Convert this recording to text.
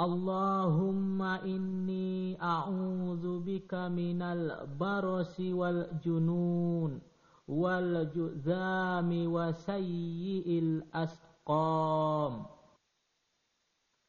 اللهم إني أعوذ بك من البرص والجنون والجذام وسيء الأسقام